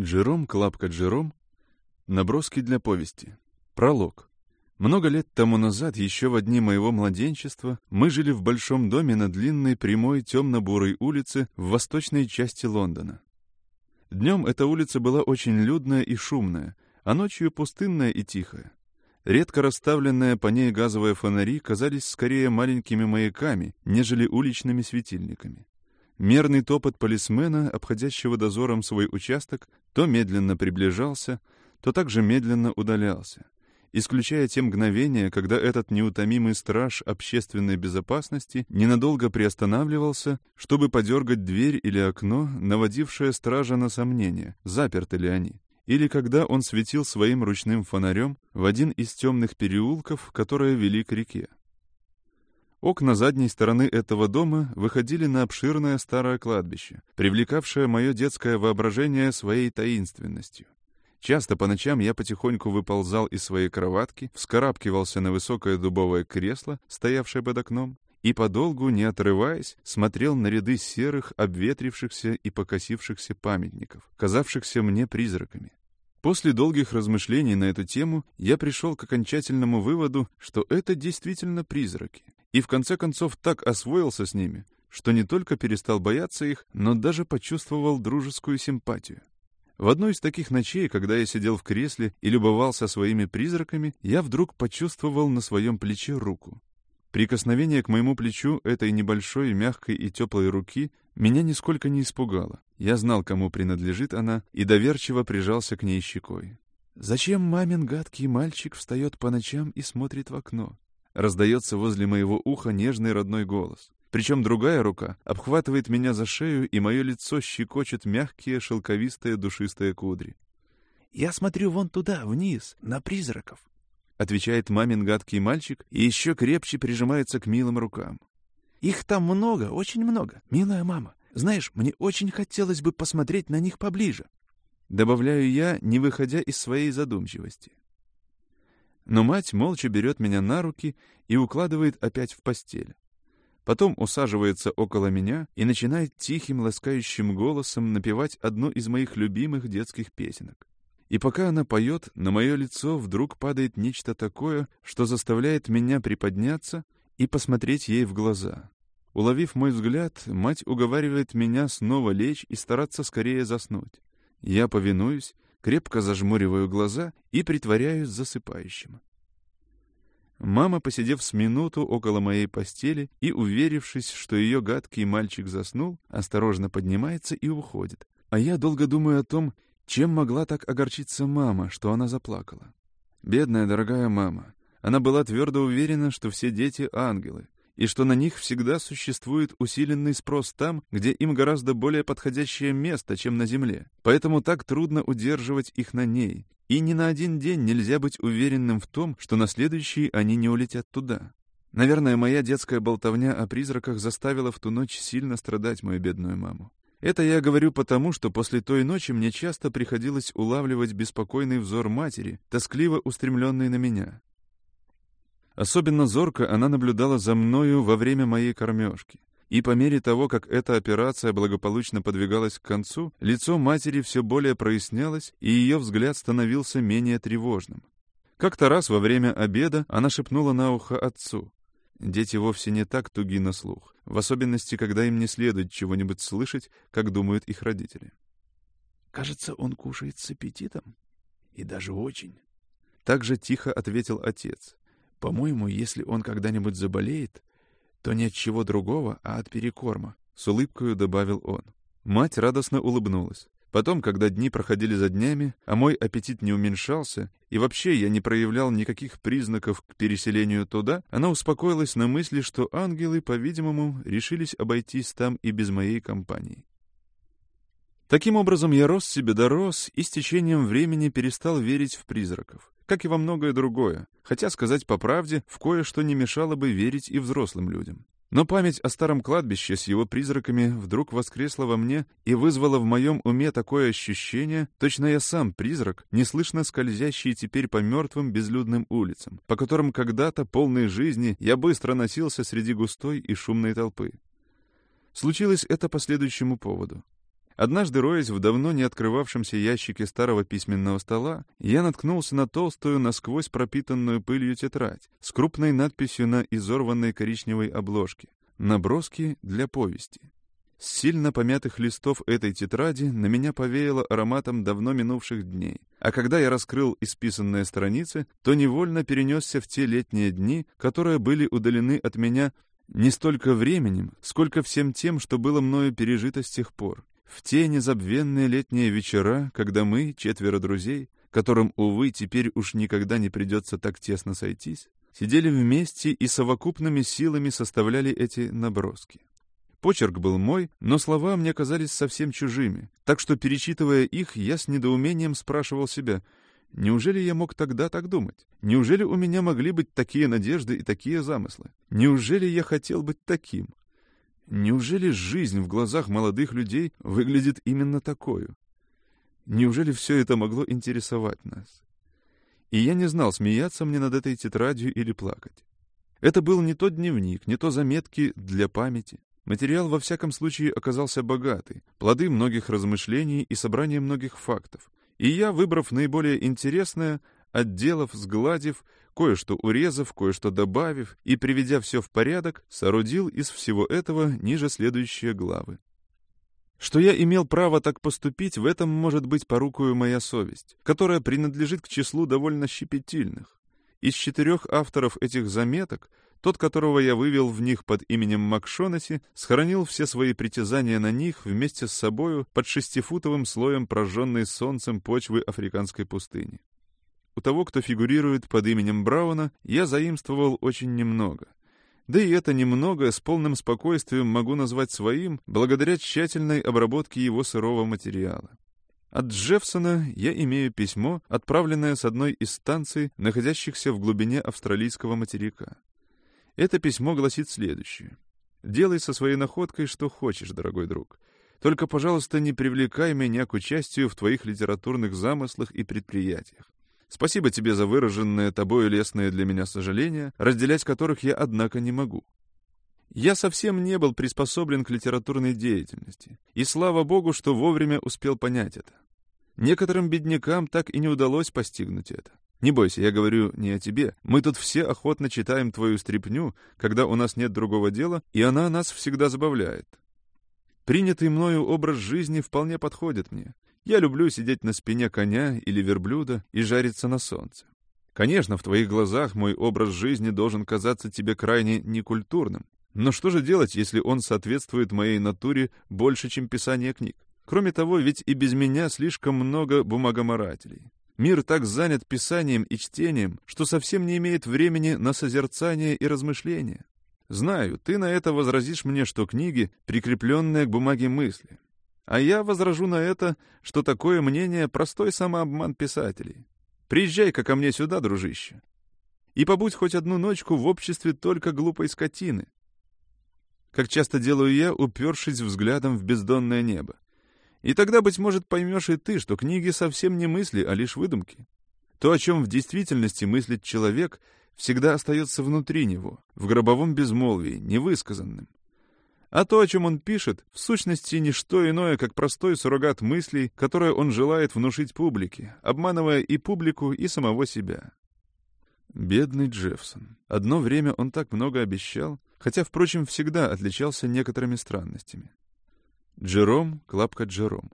Джером Клапка Джером. Наброски для повести. Пролог. Много лет тому назад, еще в дни моего младенчества, мы жили в большом доме на длинной прямой темно-бурой улице в восточной части Лондона. Днем эта улица была очень людная и шумная, а ночью пустынная и тихая. Редко расставленные по ней газовые фонари казались скорее маленькими маяками, нежели уличными светильниками. Мерный топот полисмена, обходящего дозором свой участок, то медленно приближался, то также медленно удалялся, исключая те мгновения, когда этот неутомимый страж общественной безопасности ненадолго приостанавливался, чтобы подергать дверь или окно, наводившее стража на сомнение, заперты ли они, или когда он светил своим ручным фонарем в один из темных переулков, которые вели к реке. Окна задней стороны этого дома выходили на обширное старое кладбище, привлекавшее мое детское воображение своей таинственностью. Часто по ночам я потихоньку выползал из своей кроватки, вскарабкивался на высокое дубовое кресло, стоявшее под окном, и подолгу, не отрываясь, смотрел на ряды серых, обветрившихся и покосившихся памятников, казавшихся мне призраками. После долгих размышлений на эту тему я пришел к окончательному выводу, что это действительно призраки, и в конце концов так освоился с ними, что не только перестал бояться их, но даже почувствовал дружескую симпатию. В одной из таких ночей, когда я сидел в кресле и любовался своими призраками, я вдруг почувствовал на своем плече руку. Прикосновение к моему плечу этой небольшой, мягкой и теплой руки меня нисколько не испугало. Я знал, кому принадлежит она, и доверчиво прижался к ней щекой. «Зачем мамин гадкий мальчик встает по ночам и смотрит в окно?» Раздается возле моего уха нежный родной голос. Причем другая рука обхватывает меня за шею, и мое лицо щекочет мягкие, шелковистые, душистые кудри. «Я смотрю вон туда, вниз, на призраков», — отвечает мамин гадкий мальчик и еще крепче прижимается к милым рукам. «Их там много, очень много, милая мама. Знаешь, мне очень хотелось бы посмотреть на них поближе». Добавляю я, не выходя из своей задумчивости. Но мать молча берет меня на руки и укладывает опять в постель. Потом усаживается около меня и начинает тихим, ласкающим голосом напевать одну из моих любимых детских песенок. И пока она поет, на мое лицо вдруг падает нечто такое, что заставляет меня приподняться и посмотреть ей в глаза. Уловив мой взгляд, мать уговаривает меня снова лечь и стараться скорее заснуть. Я повинуюсь, крепко зажмуриваю глаза и притворяюсь засыпающим. Мама, посидев с минуту около моей постели и уверившись, что ее гадкий мальчик заснул, осторожно поднимается и уходит. А я долго думаю о том, чем могла так огорчиться мама, что она заплакала. Бедная дорогая мама. Она была твердо уверена, что все дети — ангелы, и что на них всегда существует усиленный спрос там, где им гораздо более подходящее место, чем на Земле. Поэтому так трудно удерживать их на ней, и ни на один день нельзя быть уверенным в том, что на следующий они не улетят туда. Наверное, моя детская болтовня о призраках заставила в ту ночь сильно страдать мою бедную маму. Это я говорю потому, что после той ночи мне часто приходилось улавливать беспокойный взор матери, тоскливо устремленный на меня. Особенно зорко она наблюдала за мною во время моей кормежки. И по мере того, как эта операция благополучно подвигалась к концу, лицо матери все более прояснялось, и ее взгляд становился менее тревожным. Как-то раз во время обеда она шепнула на ухо отцу. Дети вовсе не так туги на слух, в особенности, когда им не следует чего-нибудь слышать, как думают их родители. «Кажется, он кушает с аппетитом. И даже очень». Так же тихо ответил отец. По-моему, если он когда-нибудь заболеет, то не от чего другого, а от перекорма, — с улыбкою добавил он. Мать радостно улыбнулась. Потом, когда дни проходили за днями, а мой аппетит не уменьшался, и вообще я не проявлял никаких признаков к переселению туда, она успокоилась на мысли, что ангелы, по-видимому, решились обойтись там и без моей компании. Таким образом, я рос себе дорос и с течением времени перестал верить в призраков как и во многое другое, хотя, сказать по правде, в кое-что не мешало бы верить и взрослым людям. Но память о старом кладбище с его призраками вдруг воскресла во мне и вызвала в моем уме такое ощущение, точно я сам призрак, неслышно скользящий теперь по мертвым безлюдным улицам, по которым когда-то, полной жизни, я быстро носился среди густой и шумной толпы. Случилось это по следующему поводу. Однажды, роясь в давно не открывавшемся ящике старого письменного стола, я наткнулся на толстую, насквозь пропитанную пылью тетрадь с крупной надписью на изорванной коричневой обложке «Наброски для повести». С сильно помятых листов этой тетради на меня повеяло ароматом давно минувших дней. А когда я раскрыл исписанные страницы, то невольно перенесся в те летние дни, которые были удалены от меня не столько временем, сколько всем тем, что было мною пережито с тех пор. В те незабвенные летние вечера, когда мы, четверо друзей, которым, увы, теперь уж никогда не придется так тесно сойтись, сидели вместе и совокупными силами составляли эти наброски. Почерк был мой, но слова мне казались совсем чужими, так что, перечитывая их, я с недоумением спрашивал себя, неужели я мог тогда так думать? Неужели у меня могли быть такие надежды и такие замыслы? Неужели я хотел быть таким? Неужели жизнь в глазах молодых людей выглядит именно такую? Неужели все это могло интересовать нас? И я не знал, смеяться мне над этой тетрадью или плакать. Это был не тот дневник, не то заметки для памяти. Материал во всяком случае оказался богатый, плоды многих размышлений и собрание многих фактов. И я, выбрав наиболее интересное, отделав, сгладив, кое-что урезав, кое-что добавив и приведя все в порядок, соорудил из всего этого ниже следующие главы. Что я имел право так поступить, в этом может быть порукою моя совесть, которая принадлежит к числу довольно щепетильных. Из четырех авторов этих заметок тот, которого я вывел в них под именем Макшонаси, сохранил все свои притязания на них вместе с собою под шестифутовым слоем прожженной солнцем почвы африканской пустыни. У того, кто фигурирует под именем Брауна, я заимствовал очень немного. Да и это немного с полным спокойствием могу назвать своим, благодаря тщательной обработке его сырого материала. От Джеффсона я имею письмо, отправленное с одной из станций, находящихся в глубине австралийского материка. Это письмо гласит следующее. «Делай со своей находкой что хочешь, дорогой друг. Только, пожалуйста, не привлекай меня к участию в твоих литературных замыслах и предприятиях. Спасибо тебе за выраженное тобою лестное для меня сожаление, разделять которых я, однако, не могу. Я совсем не был приспособлен к литературной деятельности, и слава богу, что вовремя успел понять это. Некоторым беднякам так и не удалось постигнуть это. Не бойся, я говорю не о тебе. Мы тут все охотно читаем твою стряпню, когда у нас нет другого дела, и она нас всегда забавляет. Принятый мною образ жизни вполне подходит мне. Я люблю сидеть на спине коня или верблюда и жариться на солнце. Конечно, в твоих глазах мой образ жизни должен казаться тебе крайне некультурным. Но что же делать, если он соответствует моей натуре больше, чем писание книг? Кроме того, ведь и без меня слишком много бумагоморателей. Мир так занят писанием и чтением, что совсем не имеет времени на созерцание и размышления. Знаю, ты на это возразишь мне, что книги, прикрепленные к бумаге мысли. А я возражу на это, что такое мнение — простой самообман писателей. Приезжай-ка ко мне сюда, дружище. И побудь хоть одну ночку в обществе только глупой скотины. Как часто делаю я, упершись взглядом в бездонное небо. И тогда, быть может, поймешь и ты, что книги совсем не мысли, а лишь выдумки. То, о чем в действительности мыслит человек, всегда остается внутри него, в гробовом безмолвии, невысказанным. А то, о чем он пишет, в сущности не что иное, как простой суррогат мыслей, которые он желает внушить публике, обманывая и публику, и самого себя. Бедный Джеффсон. Одно время он так много обещал, хотя, впрочем, всегда отличался некоторыми странностями. Джером, Клапка Джером.